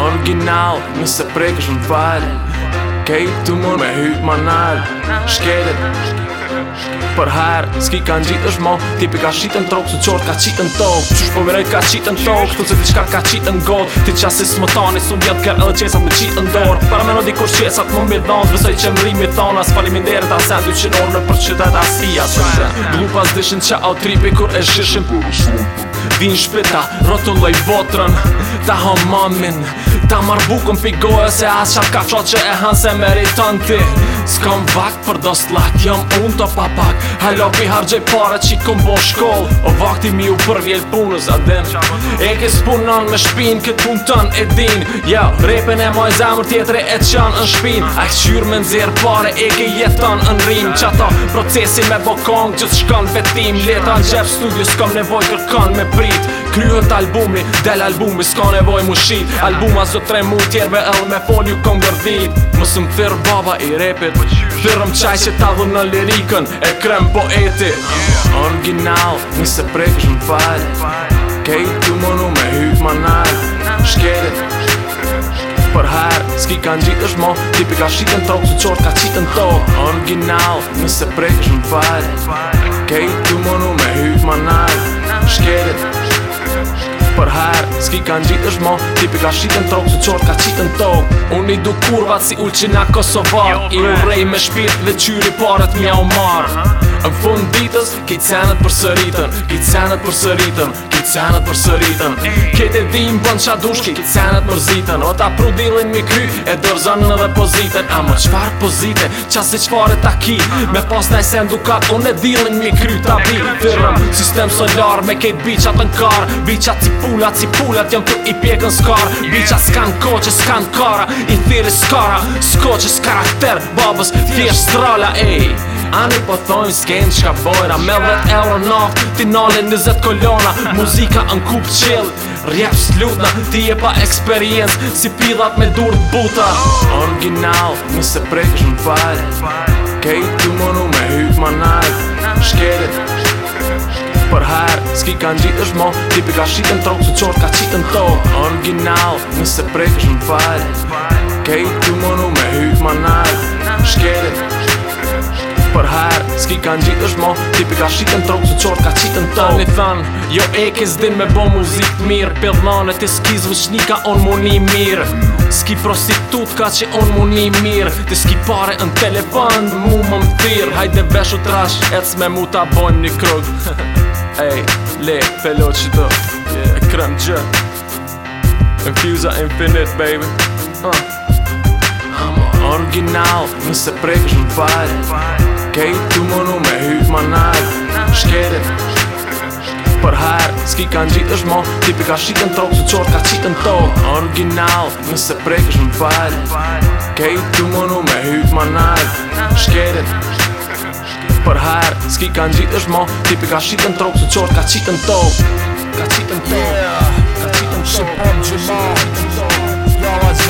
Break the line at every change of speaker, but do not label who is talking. Original, nëse prekësh më falë Kejtë të mund me hytë më nalë Shkelet Për herë, s'ki kanë gjitë është mo Tipi ka shqitë në trokë, së qorë ka qitë në tokë Qush po mirejt ka qitë në tokë Tu që diçka ka qitë në godë Ti që asis më tani, su më kërë edhe qesat me qitë në dorë Para me në dikur qesat më mbi dhonë Zvesoj që më rrimi thonë As falimi ndere ta se 200 orë në për qytet asia Glupa s'dishin që tripi kur e shishin Për shumë Vin shpita, rotulloj botrën Ta ha mamin, Ta marr bukën pi goja se as qa ka që e hanë se meriton ti S'kom vakt për do slak, jom unë të papak Halo pi hargje pare që i kom bo shkoll O vakti mi u për vjell punës a din E ke s'punon me shpin, këtë pun tën e din Jo, repen e moj zemër tjetëre e qan në shpin A këqyr me nëzir pare e ke jetën në rrim Qa ta procesi me bokong që t'shkon vetim Leta në gjep studio s'kom nevoj kërkon me prit Kryhet albumi, del albumi s'ka nevoj mu shit së tre mu me el me fol ju kom gërdit Mësë më thyrë baba i repit Thyrëm qaj që ta dhë në lirikën e krem poeti yeah. Original, nëse prej është më falj Kejt të mënu me hyt ma nalj Shkelit Për herë, s'ki kanë gjitë është mo Tipi ka shikën trokë, së qortë, ka qitën to Original, nëse prej është më falj Kejt të mënu me hyt ma nalj Shkelit Shkelit për herë Ski kanë gjitë është mo, tipi ka shqitë në trokë Su qorë ka qitë në tokë Unë i du kurva si ullë që nga Kosovar jo, I u rej me shpirt dhe qyri parët mja u marë Në fund ditës, ki cenët për sëritën Ki cenët për sëritën Ki cenët për sëritën Kete di më qa dushki Ki cenët për zitën O ta mi kry E dërzënën edhe pozitën A më qfar pozite Qa se qfar e ta ki Me pas në se ndukat Unë e dilin mi kry Ta bi Firëm Sistem solar Me kejt biqat në kar pullat si pulat, jam të i pjekën skar Bicja s'kan koqe s'kan kara I thiri skara Skoqës karakter babës Thjesht stralla ej Ani po thojmë s'kem qka bojra Me dhe euro naft Ti nale nëzet kolona Muzika në kup qill Rjep s'lutna Ti e pa eksperiencë Si pidhat me dur t'buta Original Nëse prej është më fal Kej ty më me hyt ma na kanë gjitë është mo Tipi ka shqitë në trokë, su qorë ka qitë në tokë Original, nëse prejkë është në falë Kejtë të mënu me hyfë më nalë Shkele, për herë Ski kanë gjitë është mo Tipi ka shqitë në trokë, su qorë ka qitë në tokë Anë i thanë, jo e ke din me bo muzikë mirë Pëllë në s'ki e ka onë mu një mirë Ski prostitut ka që onë mu një mirë Ti ski pare në telefonë, mu më më tirë Hajde beshë u trashë, me mu të abonë një krogë Ej, le, pëllo që të yeah. krem gjë Infusa infinite, baby uh. I'm a original Nëse prek është më fare Kej, tu më në me hytë ma nare Shkeret Për harë, s'ki kanë gjitë është mo Tipi ka shqitë në trokë, su qorë ka qitë në to Original, nëse prek është më fare Kej, tu më në me hytë ma nare Shkeret Shkeret për herë Ski ka gjithë është mo Tipi ka shqitë në tropë Se qorë ka qitë në tokë Ka qitë në tokë Ka qitë në tokë Shqipë në gjithë Ka qitë në tokë